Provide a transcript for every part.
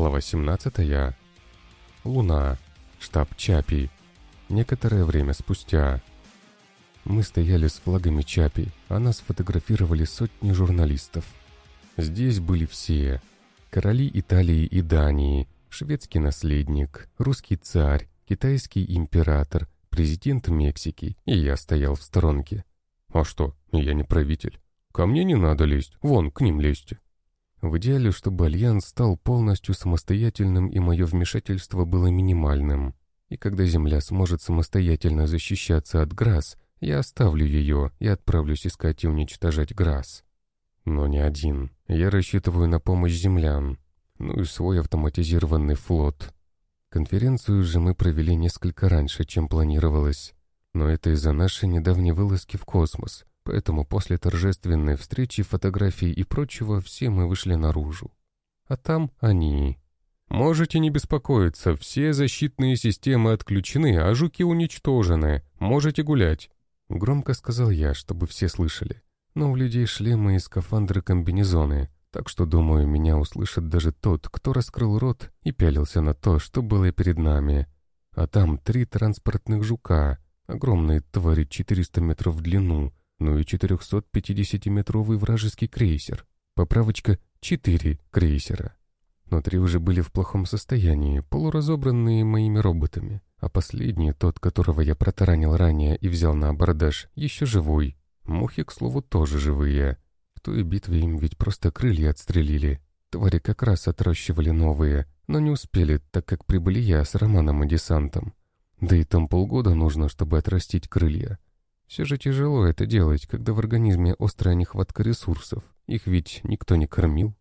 Глава 17. Луна. Штаб Чапи. Некоторое время спустя. Мы стояли с флагами Чапи, а нас фотографировали сотни журналистов. Здесь были все. Короли Италии и Дании, шведский наследник, русский царь, китайский император, президент Мексики, и я стоял в сторонке. А что, я не правитель. Ко мне не надо лезть, вон, к ним лезьте. В идеале, чтобы Альянс стал полностью самостоятельным и мое вмешательство было минимальным. И когда Земля сможет самостоятельно защищаться от Грасс, я оставлю ее и отправлюсь искать и уничтожать Грасс. Но не один. Я рассчитываю на помощь землян. Ну и свой автоматизированный флот. Конференцию же мы провели несколько раньше, чем планировалось. Но это из-за нашей недавней вылазки в космос, Поэтому после торжественной встречи, фотографий и прочего все мы вышли наружу. А там они. «Можете не беспокоиться, все защитные системы отключены, а жуки уничтожены. Можете гулять», — громко сказал я, чтобы все слышали. Но у людей шлемы и скафандры-комбинезоны, так что, думаю, меня услышит даже тот, кто раскрыл рот и пялился на то, что было перед нами. А там три транспортных жука, огромные твари 400 метров в длину, ну и 450-метровый вражеский крейсер. Поправочка — четыре крейсера. Но три уже были в плохом состоянии, полуразобранные моими роботами. А последний, тот, которого я протаранил ранее и взял на абордаж, еще живой. Мухи, к слову, тоже живые. В той битве им ведь просто крылья отстрелили. Твари как раз отращивали новые, но не успели, так как прибыли я с Романом и десантом. Да и там полгода нужно, чтобы отрастить крылья. Все же тяжело это делать, когда в организме острая нехватка ресурсов. Их ведь никто не кормил.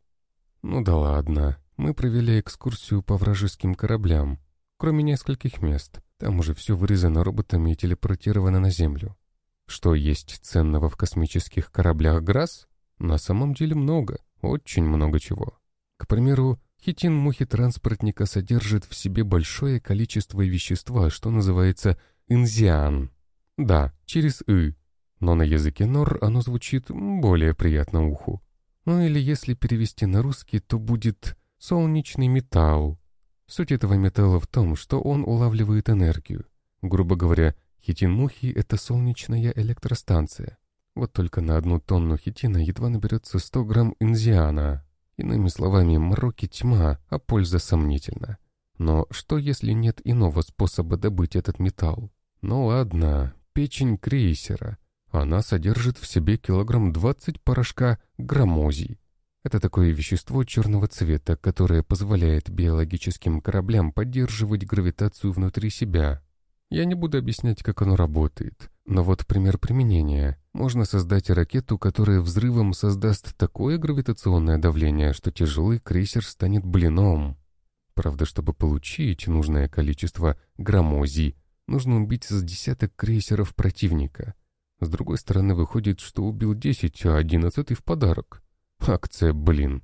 Ну да ладно. Мы провели экскурсию по вражеским кораблям. Кроме нескольких мест. Там уже все вырезано роботами и телепортировано на Землю. Что есть ценного в космических кораблях ГРАС? На самом деле много. Очень много чего. К примеру, хитин мухи транспортника содержит в себе большое количество вещества, что называется инзиан. Да, через «ы», но на языке нор оно звучит более приятно уху. Ну или если перевести на русский, то будет «солнечный металл». Суть этого металла в том, что он улавливает энергию. Грубо говоря, хитин мухи — это солнечная электростанция. Вот только на одну тонну хитина едва наберется 100 грамм инзиана. Иными словами, мороки тьма, а польза сомнительна. Но что если нет иного способа добыть этот металл? Ну ладно, печень крейсера. Она содержит в себе килограмм 20 порошка граммозий. Это такое вещество черного цвета, которое позволяет биологическим кораблям поддерживать гравитацию внутри себя. Я не буду объяснять, как оно работает, но вот пример применения. Можно создать ракету, которая взрывом создаст такое гравитационное давление, что тяжелый крейсер станет блином. Правда, чтобы получить нужное количество граммозий, нужно убить с десяток крейсеров противника. С другой стороны, выходит, что убил десять, а одиннадцатый в подарок. Акция, блин.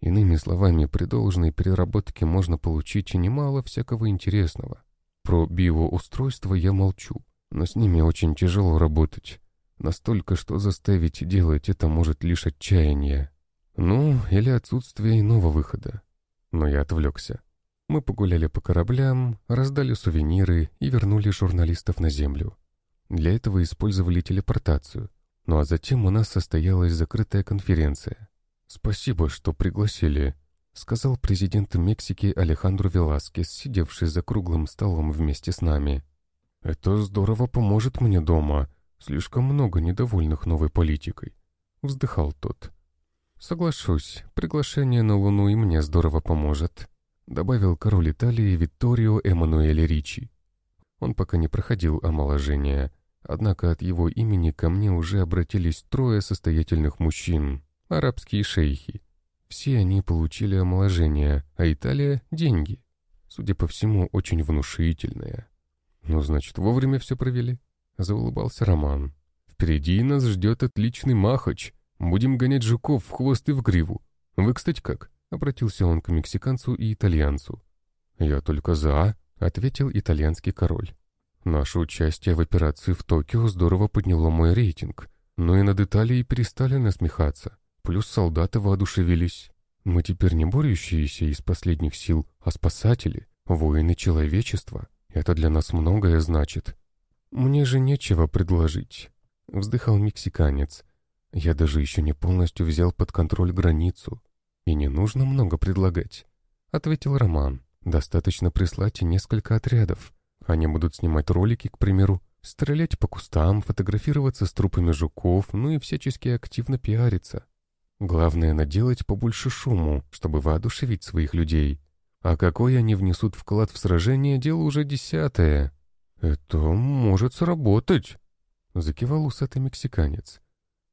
Иными словами, при должной переработке можно получить немало всякого интересного. Про биоустройство я молчу, но с ними очень тяжело работать. Настолько, что заставить делать это может лишь отчаяние. Ну, или отсутствие иного выхода. Но я отвлекся. Мы погуляли по кораблям, раздали сувениры и вернули журналистов на Землю. Для этого использовали телепортацию. Ну а затем у нас состоялась закрытая конференция. «Спасибо, что пригласили», — сказал президент Мексики Алехандро Веласкес, сидевший за круглым столом вместе с нами. «Это здорово поможет мне дома. Слишком много недовольных новой политикой», — вздыхал тот. «Соглашусь, приглашение на Луну и мне здорово поможет», добавил король Италии Витторио Эммануэль Ричи. Он пока не проходил омоложение, однако от его имени ко мне уже обратились трое состоятельных мужчин, арабские шейхи. Все они получили омоложение, а Италия — деньги. Судя по всему, очень внушительное. «Ну, значит, вовремя все провели?» — заулыбался Роман. «Впереди нас ждет отличный махач. Будем гонять жуков в хвост и в гриву. Вы, кстати, как?» Обратился он к мексиканцу и итальянцу. «Я только за», — ответил итальянский король. «Наше участие в операции в Токио здорово подняло мой рейтинг, но и над Италией перестали насмехаться, плюс солдаты воодушевились. Мы теперь не борющиеся из последних сил, а спасатели, воины человечества. Это для нас многое значит. Мне же нечего предложить. Вздыхал мексиканец. Я даже еще не полностью взял под контроль границу. И не нужно много предлагать. Ответил Роман. Достаточно прислать несколько отрядов. Они будут снимать ролики, к примеру, стрелять по кустам, фотографироваться с трупами жуков, ну и всячески активно пиариться. Главное — наделать побольше шуму, чтобы воодушевить своих людей. А какой они внесут вклад в сражение, дело уже десятое. «Это может сработать», — закивал усатый мексиканец.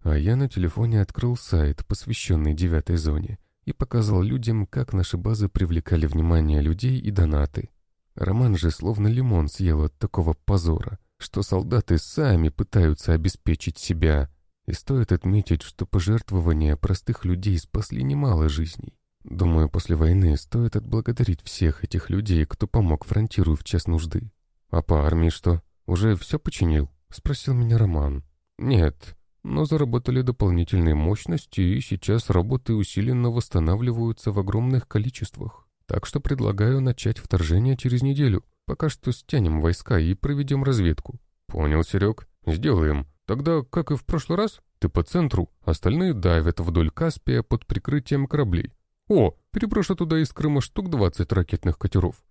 А я на телефоне открыл сайт, посвященный девятой зоне, и показал людям, как наши базы привлекали внимание людей и донаты. Роман же словно лимон съел от такого позора, что солдаты сами пытаются обеспечить себя. И стоит отметить, что пожертвования простых людей спасли немало жизней. Думаю, после войны стоит отблагодарить всех этих людей, кто помог фронтиру в час нужды. «А по армии что? Уже все починил?» — спросил меня Роман. «Нет, но заработали дополнительные мощности, и сейчас роботы усиленно восстанавливаются в огромных количествах. Так что предлагаю начать вторжение через неделю. Пока что стянем войска и проведем разведку». «Понял, Серег. Сделаем. Тогда, как и в прошлый раз, ты по центру, остальные давят вдоль Каспия под прикрытием кораблей. О, переброшу туда из Крыма штук 20 ракетных катеров».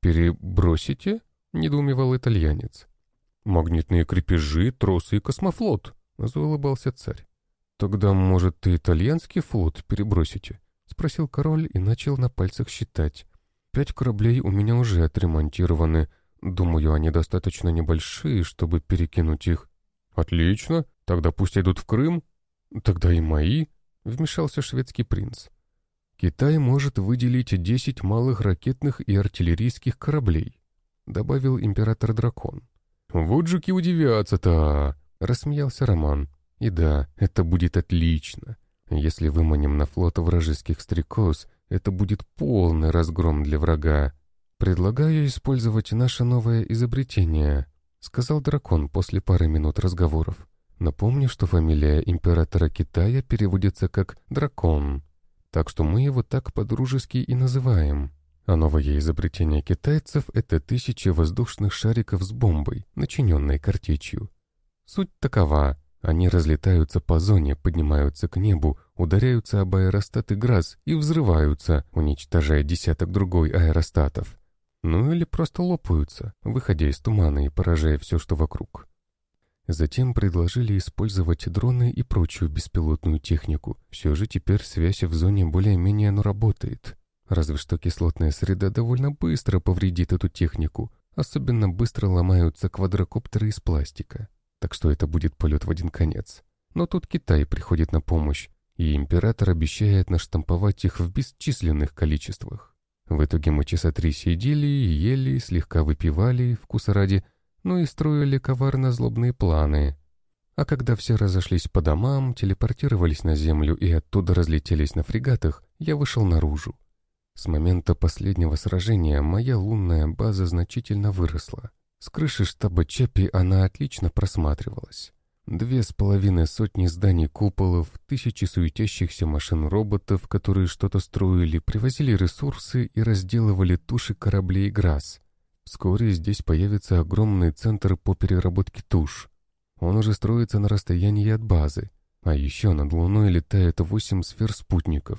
«Перебросите?» — недоумевал итальянец. «Магнитные крепежи, тросы и космофлот», — заулыбался царь. «Тогда, может, ты итальянский флот перебросите?» — спросил король и начал на пальцах считать. «Пять кораблей у меня уже отремонтированы. Думаю, они достаточно небольшие, чтобы перекинуть их». «Отлично. Тогда пусть идут в Крым». «Тогда и мои», — вмешался шведский принц. «Китай может выделить десять малых ракетных и артиллерийских кораблей», — добавил император-дракон. «Вот жуки удивятся-то!» — рассмеялся Роман. «И да, это будет отлично. Если выманим на флот вражеских стрекоз, это будет полный разгром для врага. Предлагаю использовать наше новое изобретение», — сказал дракон после пары минут разговоров. «Напомню, что фамилия императора Китая переводится как «дракон», так что мы его так по-дружески и называем. А новое изобретение китайцев — это тысячи воздушных шариков с бомбой, начиненной картечью. Суть такова. Они разлетаются по зоне, поднимаются к небу, ударяются об аэростаты ГРАС и взрываются, уничтожая десяток другой аэростатов. Ну или просто лопаются, выходя из тумана и поражая все, что вокруг. Затем предложили использовать дроны и прочую беспилотную технику. Все же теперь связь в зоне более-менее ну, работает. Разве что кислотная среда довольно быстро повредит эту технику. Особенно быстро ломаются квадрокоптеры из пластика так что это будет полет в один конец. Но тут Китай приходит на помощь, и император обещает наштамповать их в бесчисленных количествах. В итоге мы часа три сидели, ели, слегка выпивали, вкуса ради, ну и строили коварно-злобные планы. А когда все разошлись по домам, телепортировались на землю и оттуда разлетелись на фрегатах, я вышел наружу. С момента последнего сражения моя лунная база значительно выросла. С крыши штаба Чапи она отлично просматривалась. Две с половиной сотни зданий куполов, тысячи суетящихся машин-роботов, которые что-то строили, привозили ресурсы и разделывали туши кораблей ГРАС. Вскоре здесь появится огромный центр по переработке туш. Он уже строится на расстоянии от базы. А еще над Луной летает восемь сфер спутников.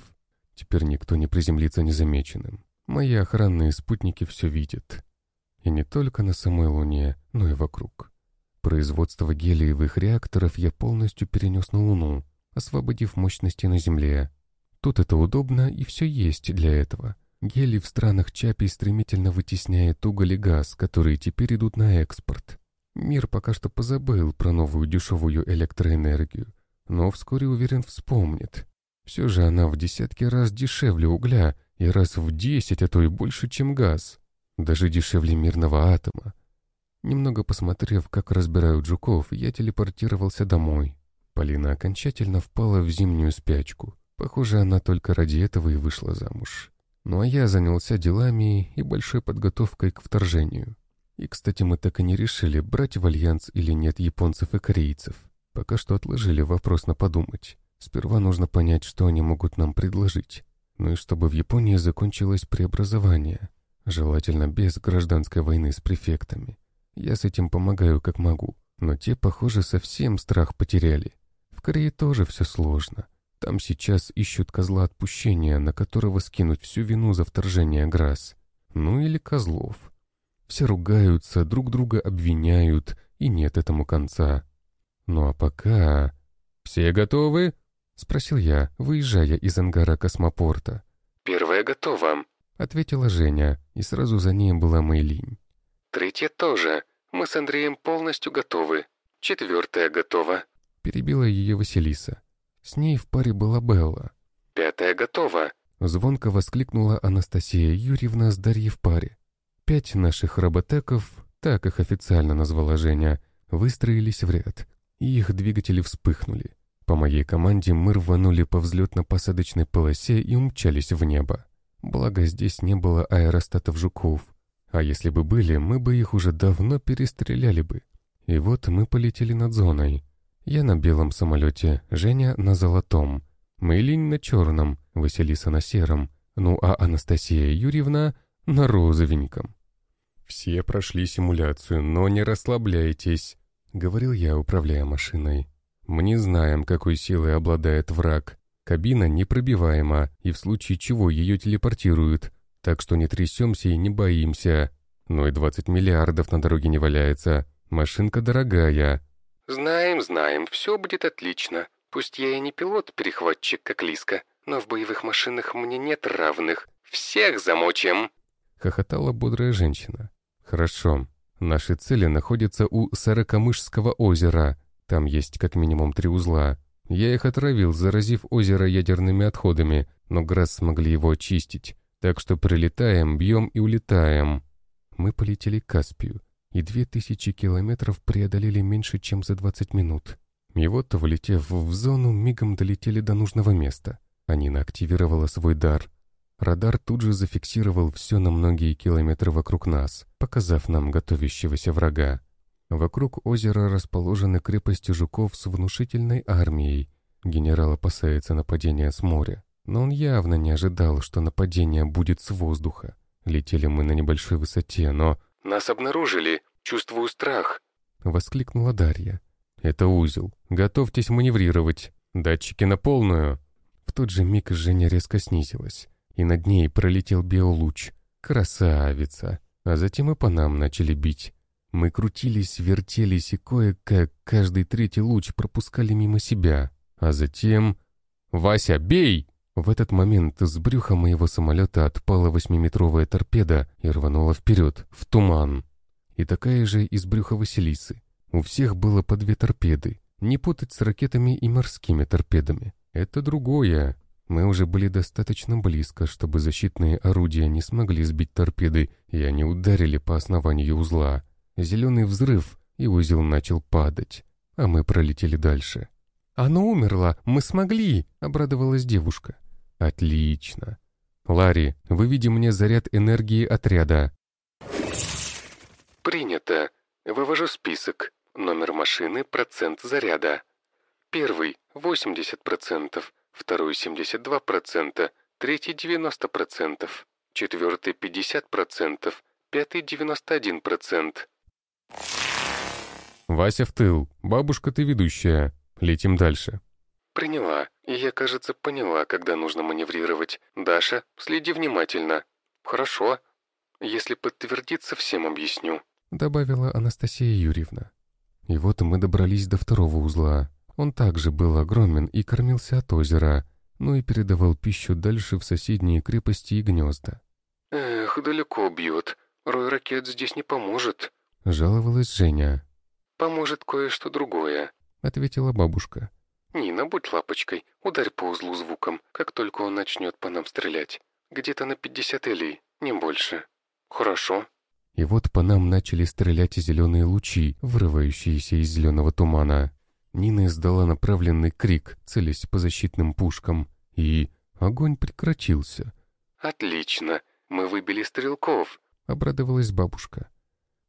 Теперь никто не приземлится незамеченным. Мои охранные спутники все видят. И не только на самой Луне, но и вокруг. Производство гелиевых реакторов я полностью перенес на Луну, освободив мощности на Земле. Тут это удобно и все есть для этого. Гелий в странах Чапи стремительно вытесняет уголь и газ, которые теперь идут на экспорт. Мир пока что позабыл про новую дешевую электроэнергию, но вскоре, уверен, вспомнит. Все же она в десятки раз дешевле угля и раз в десять, а то и больше, чем газ даже дешевле мирного атома. Немного посмотрев, как разбирают жуков, я телепортировался домой. Полина окончательно впала в зимнюю спячку. Похоже, она только ради этого и вышла замуж. Ну а я занялся делами и большой подготовкой к вторжению. И, кстати, мы так и не решили, брать в альянс или нет японцев и корейцев. Пока что отложили вопрос на подумать. Сперва нужно понять, что они могут нам предложить. Ну и чтобы в Японии закончилось преобразование, желательно без гражданской войны с префектами. Я с этим помогаю как могу, но те, похоже, совсем страх потеряли. В Корее тоже все сложно. Там сейчас ищут козла отпущения, на которого скинуть всю вину за вторжение Грасс. Ну или козлов. Все ругаются, друг друга обвиняют, и нет этому конца. Ну а пока... «Все готовы?» — спросил я, выезжая из ангара космопорта. «Первая готова», — ответила Женя, и сразу за ней была Мэйлинь. «Третья тоже. Мы с Андреем полностью готовы. Четвертая готова», — перебила ее Василиса. С ней в паре была Белла. «Пятая готова!» Звонко воскликнула Анастасия Юрьевна с Дарьей в паре. Пять наших роботеков, так их официально назвала Женя, выстроились в ряд, и их двигатели вспыхнули. По моей команде мы рванули по взлетно-посадочной полосе и умчались в небо. Благо здесь не было аэростатов жуков. А если бы были, мы бы их уже давно перестреляли бы. И вот мы полетели над зоной. Я на белом самолете, Женя на золотом, Мэйлинь на черном, Василиса на сером, ну а Анастасия Юрьевна на розовеньком. «Все прошли симуляцию, но не расслабляйтесь», — говорил я, управляя машиной. «Мы не знаем, какой силой обладает враг. Кабина непробиваема, и в случае чего ее телепортируют, так что не трясемся и не боимся. Но и 20 миллиардов на дороге не валяется. Машинка дорогая, «Знаем, знаем, все будет отлично. Пусть я и не пилот-перехватчик, как Лиска, но в боевых машинах мне нет равных. Всех замочим!» Хохотала бодрая женщина. «Хорошо. Наши цели находятся у Сорокомышского озера. Там есть как минимум три узла. Я их отравил, заразив озеро ядерными отходами, но Грасс смогли его очистить. Так что прилетаем, бьем и улетаем». Мы полетели к Каспию и две тысячи километров преодолели меньше, чем за 20 минут. И вот, влетев в зону, мигом долетели до нужного места. Анина активировала свой дар. Радар тут же зафиксировал все на многие километры вокруг нас, показав нам готовящегося врага. Вокруг озера расположены крепости жуков с внушительной армией. Генерал опасается нападения с моря. Но он явно не ожидал, что нападение будет с воздуха. Летели мы на небольшой высоте, но «Нас обнаружили! Чувствую страх!» — воскликнула Дарья. «Это узел. Готовьтесь маневрировать. Датчики на полную!» В тот же миг Женя резко снизилась, и над ней пролетел биолуч. Красавица! А затем и по нам начали бить. Мы крутились, вертелись, и кое-как каждый третий луч пропускали мимо себя. А затем... «Вася, бей!» В этот момент с брюха моего самолета отпала восьмиметровая торпеда и рванула вперед, в туман. И такая же из брюха Василисы. У всех было по две торпеды. Не путать с ракетами и морскими торпедами. Это другое. Мы уже были достаточно близко, чтобы защитные орудия не смогли сбить торпеды, и они ударили по основанию узла. Зеленый взрыв, и узел начал падать. А мы пролетели дальше. «Оно умерло! Мы смогли!» — обрадовалась девушка. Отлично. Ларри, выведи мне заряд энергии отряда. Принято. Вывожу список. Номер машины, процент заряда. Первый — 80%, второй — 72%, третий — 90%, четвертый — 50%, пятый — 91%. Вася в тыл. Бабушка, ты ведущая. Летим дальше. Приняла. И я, кажется, поняла, когда нужно маневрировать. Даша, следи внимательно. Хорошо. Если подтвердится, всем объясню. Добавила Анастасия Юрьевна. И вот мы добрались до второго узла. Он также был огромен и кормился от озера, но и передавал пищу дальше в соседние крепости и гнезда. «Эх, далеко бьет. Рой ракет здесь не поможет», — жаловалась Женя. «Поможет кое-что другое», — ответила бабушка. «Нина, будь лапочкой, ударь по узлу звуком, как только он начнет по нам стрелять. Где-то на 50 элей, не больше. Хорошо». И вот по нам начали стрелять зеленые лучи, вырывающиеся из зеленого тумана. Нина издала направленный крик, целясь по защитным пушкам, и огонь прекратился. «Отлично, мы выбили стрелков», — обрадовалась бабушка.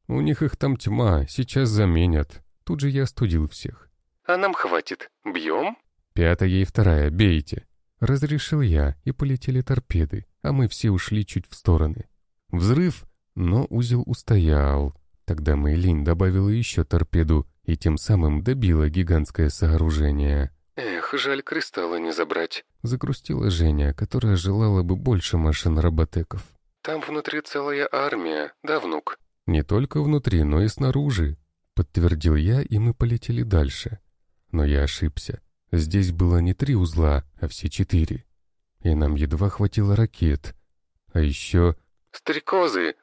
«У них их там тьма, сейчас заменят». Тут же я остудил всех. А нам хватит. Бьем?» «Пятая и вторая, бейте!» Разрешил я, и полетели торпеды, а мы все ушли чуть в стороны. Взрыв, но узел устоял. Тогда Мэйлин добавила еще торпеду и тем самым добила гигантское сооружение. «Эх, жаль кристаллы не забрать», — загрустила Женя, которая желала бы больше машин роботеков. «Там внутри целая армия, да, внук?» «Не только внутри, но и снаружи», — подтвердил я, и мы полетели дальше. Но я ошибся. Здесь было не три узла, а все четыре. И нам едва хватило ракет. А еще... «Стрекозы!»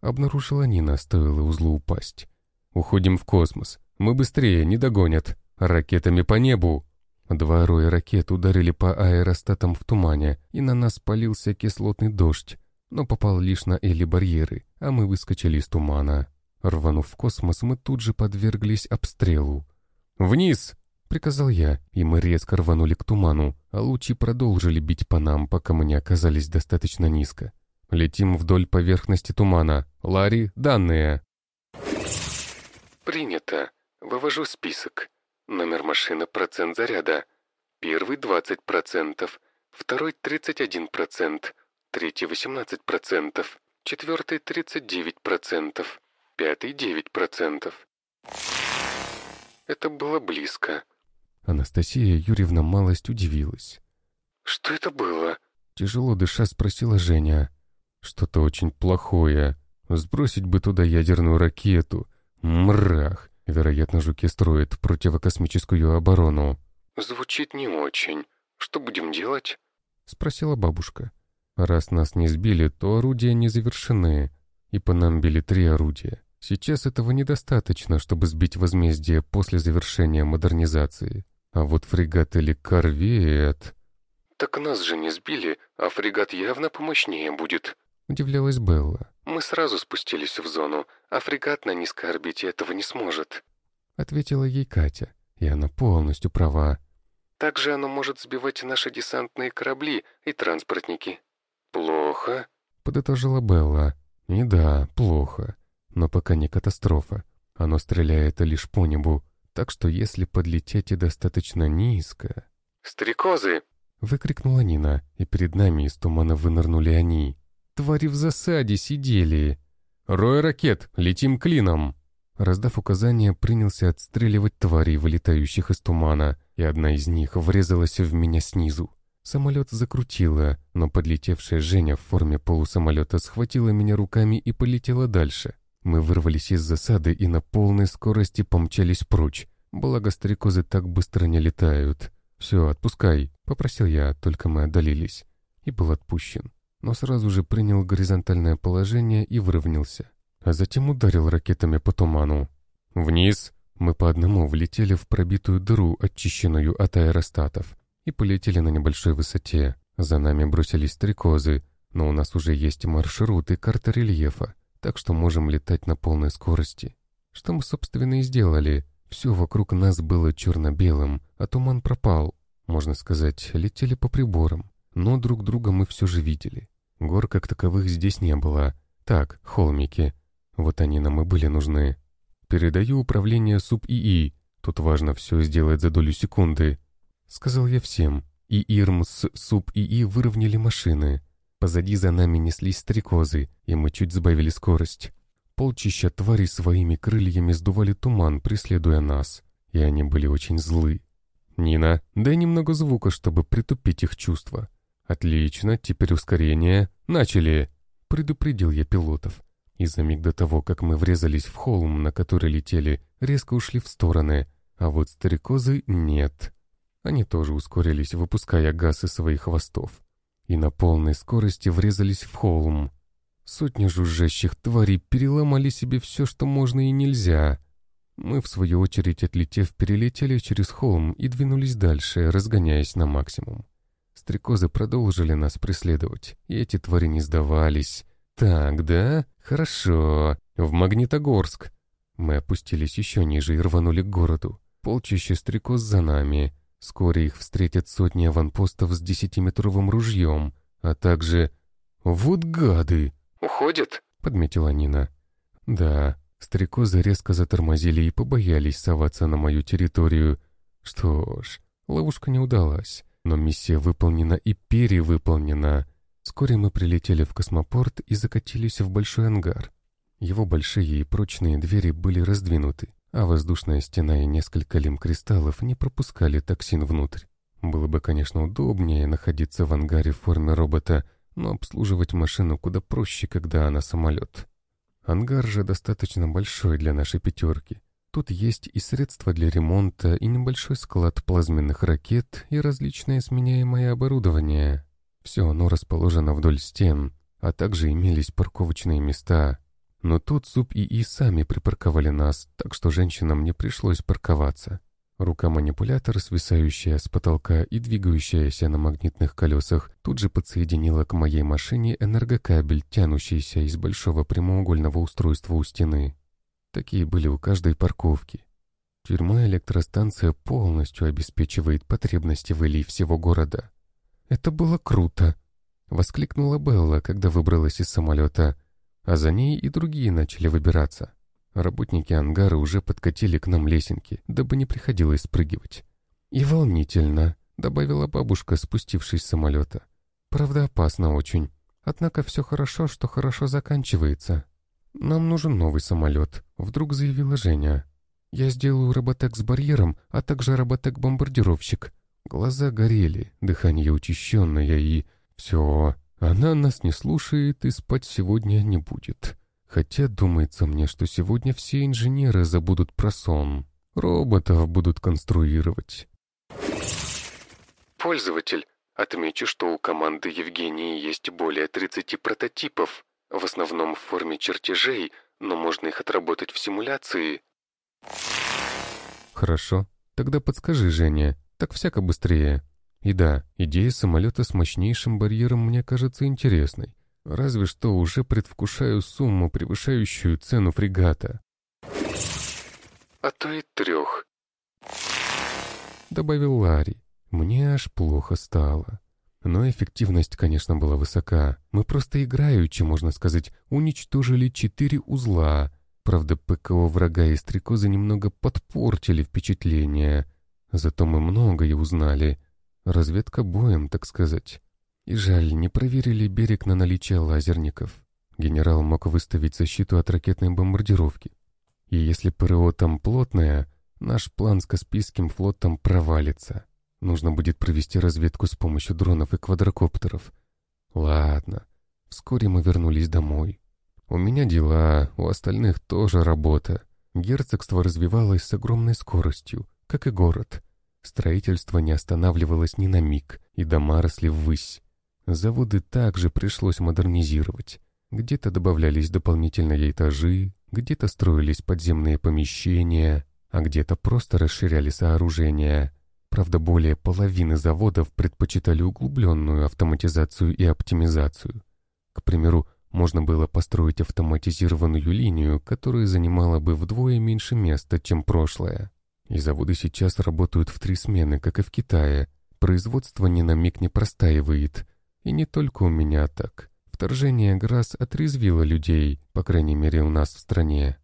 Обнаружила Нина, стоило узлу упасть. «Уходим в космос. Мы быстрее, не догонят. Ракетами по небу!» Два роя ракет ударили по аэростатам в тумане, и на нас полился кислотный дождь, но попал лишь на эли-барьеры, а мы выскочили из тумана. Рванув в космос, мы тут же подверглись обстрелу. «Вниз!» — приказал я, и мы резко рванули к туману, а лучи продолжили бить по нам, пока мы не оказались достаточно низко. Летим вдоль поверхности тумана. Ларри, данные. Принято. Вывожу список. Номер машины, процент заряда. Первый 20%, второй 31%, третий 18%, четвертый 39%, пятый 9%. Это было близко. Анастасия Юрьевна малость удивилась. «Что это было?» Тяжело дыша спросила Женя. Что-то очень плохое. Сбросить бы туда ядерную ракету. Мрах. Вероятно, жуки строят противокосмическую оборону. Звучит не очень. Что будем делать? Спросила бабушка. Раз нас не сбили, то орудия не завершены. И по нам били три орудия. Сейчас этого недостаточно, чтобы сбить возмездие после завершения модернизации. А вот фрегат или корвет... «Так нас же не сбили, а фрегат явно помощнее будет», — удивлялась Белла. «Мы сразу спустились в зону, а фрегат на низкой орбите этого не сможет», — ответила ей Катя, и она полностью права. «Также оно может сбивать наши десантные корабли и транспортники». «Плохо», — подытожила Белла. «И да, плохо. Но пока не катастрофа. Оно стреляет лишь по небу, так что если подлететь и достаточно низко...» «Стрекозы!» — выкрикнула Нина, и перед нами из тумана вынырнули они. Твари в засаде сидели. «Рой ракет! Летим клином!» Раздав указания, принялся отстреливать тварей, вылетающих из тумана, и одна из них врезалась в меня снизу. Самолет закрутило, но подлетевшая Женя в форме полусамолета схватила меня руками и полетела дальше. Мы вырвались из засады и на полной скорости помчались прочь. Благо, стрекозы так быстро не летают. «Все, отпускай», — попросил я, только мы отдалились. И был отпущен но сразу же принял горизонтальное положение и выровнялся, а затем ударил ракетами по туману. Вниз мы по одному влетели в пробитую дыру, очищенную от аэростатов, и полетели на небольшой высоте. За нами бросились стрекозы, но у нас уже есть маршрут и карта рельефа, так что можем летать на полной скорости. Что мы, собственно, и сделали. Все вокруг нас было черно-белым, а туман пропал. Можно сказать, летели по приборам но друг друга мы все же видели. Гор как таковых здесь не было. Так, холмики. Вот они нам и были нужны. Передаю управление СУП-ИИ. Тут важно все сделать за долю секунды. Сказал я всем. И Ирм с СУП-ИИ выровняли машины. Позади за нами неслись стрекозы, и мы чуть сбавили скорость. Полчища тварей своими крыльями сдували туман, преследуя нас. И они были очень злы. «Нина, дай немного звука, чтобы притупить их чувства». «Отлично, теперь ускорение. Начали!» — предупредил я пилотов. И за миг до того, как мы врезались в холм, на который летели, резко ушли в стороны, а вот стрекозы нет. Они тоже ускорились, выпуская газ из своих хвостов. И на полной скорости врезались в холм. Сотни жужжащих тварей переломали себе все, что можно и нельзя. Мы, в свою очередь, отлетев, перелетели через холм и двинулись дальше, разгоняясь на максимум. Стрекозы продолжили нас преследовать, и эти твари не сдавались. Так, да? Хорошо. В Магнитогорск. Мы опустились еще ниже и рванули к городу. Полчища стрекоз за нами. Вскоре их встретят сотни аванпостов с десятиметровым ружьем, а также... «Вот гады!» «Уходят?» — подметила Нина. «Да, стрекозы резко затормозили и побоялись соваться на мою территорию. Что ж, ловушка не удалась. Но миссия выполнена и перевыполнена. Вскоре мы прилетели в космопорт и закатились в большой ангар. Его большие и прочные двери были раздвинуты, а воздушная стена и несколько лим-кристаллов не пропускали токсин внутрь. Было бы, конечно, удобнее находиться в ангаре в форме робота, но обслуживать машину куда проще, когда она самолет. Ангар же достаточно большой для нашей пятерки. Тут есть и средства для ремонта, и небольшой склад плазменных ракет, и различное сменяемое оборудование. Все оно расположено вдоль стен, а также имелись парковочные места. Но тут СУП и И сами припарковали нас, так что женщинам не пришлось парковаться. Рука-манипулятор, свисающая с потолка и двигающаяся на магнитных колесах, тут же подсоединила к моей машине энергокабель, тянущийся из большого прямоугольного устройства у стены. Такие были у каждой парковки. Тюрьма-электростанция полностью обеспечивает потребности в Эли всего города. «Это было круто!» — воскликнула Белла, когда выбралась из самолета, а за ней и другие начали выбираться. Работники ангара уже подкатили к нам лесенки, дабы не приходилось спрыгивать. «И волнительно», — добавила бабушка, спустившись с самолета. «Правда, опасно очень. Однако все хорошо, что хорошо заканчивается. Нам нужен новый самолет», — вдруг заявила Женя. «Я сделаю роботек с барьером, а также роботек-бомбардировщик». Глаза горели, дыхание учащенное и... Все, она нас не слушает и спать сегодня не будет. Хотя думается мне, что сегодня все инженеры забудут про сон. Роботов будут конструировать. Пользователь, отмечу, что у команды Евгении есть более 30 прототипов, в основном в форме чертежей, но можно их отработать в симуляции. Хорошо, тогда подскажи, Женя, так всяко быстрее. И да, идея самолета с мощнейшим барьером мне кажется интересной. Разве что уже предвкушаю сумму, превышающую цену фрегата. А то и трех. Добавил Ларри. Мне аж плохо стало. Но эффективность, конечно, была высока. Мы просто играючи, можно сказать, уничтожили четыре узла. Правда, ПКО врага и стрекозы немного подпортили впечатление. Зато мы многое узнали. Разведка боем, так сказать. И жаль, не проверили берег на наличие лазерников. Генерал мог выставить защиту от ракетной бомбардировки. И если ПРО там плотное, наш план с Каспийским флотом провалится. Нужно будет провести разведку с помощью дронов и квадрокоптеров. Ладно. Вскоре мы вернулись домой. У меня дела, у остальных тоже работа. Герцогство развивалось с огромной скоростью, как и город. Строительство не останавливалось ни на миг, и дома росли ввысь. Заводы также пришлось модернизировать. Где-то добавлялись дополнительные этажи, где-то строились подземные помещения, а где-то просто расширяли сооружения. Правда, более половины заводов предпочитали углубленную автоматизацию и оптимизацию. К примеру, можно было построить автоматизированную линию, которая занимала бы вдвое меньше места, чем прошлое. И заводы сейчас работают в три смены, как и в Китае. Производство ни на миг не простаивает – и не только у меня так. Вторжение ГРАС отрезвило людей, по крайней мере у нас в стране.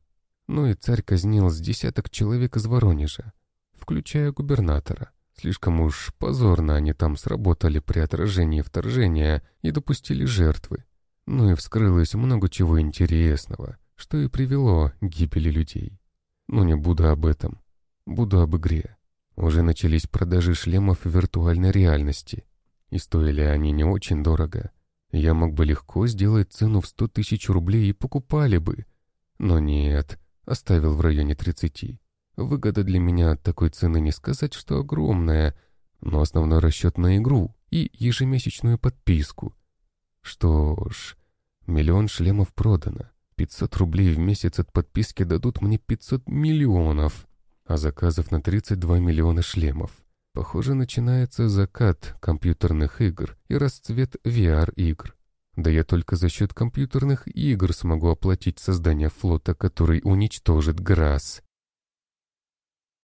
Ну и царь казнил с десяток человек из Воронежа, включая губернатора. Слишком уж позорно они там сработали при отражении вторжения и допустили жертвы. Ну и вскрылось много чего интересного, что и привело к гибели людей. Но не буду об этом. Буду об игре. Уже начались продажи шлемов виртуальной реальности и стоили они не очень дорого. Я мог бы легко сделать цену в сто тысяч рублей и покупали бы. Но нет, оставил в районе тридцати. Выгода для меня от такой цены не сказать, что огромная, но основной расчет на игру и ежемесячную подписку. Что ж, миллион шлемов продано. 500 рублей в месяц от подписки дадут мне 500 миллионов, а заказов на 32 миллиона шлемов. Похоже, начинается закат компьютерных игр и расцвет VR-игр. Да я только за счет компьютерных игр смогу оплатить создание флота, который уничтожит ГРАС.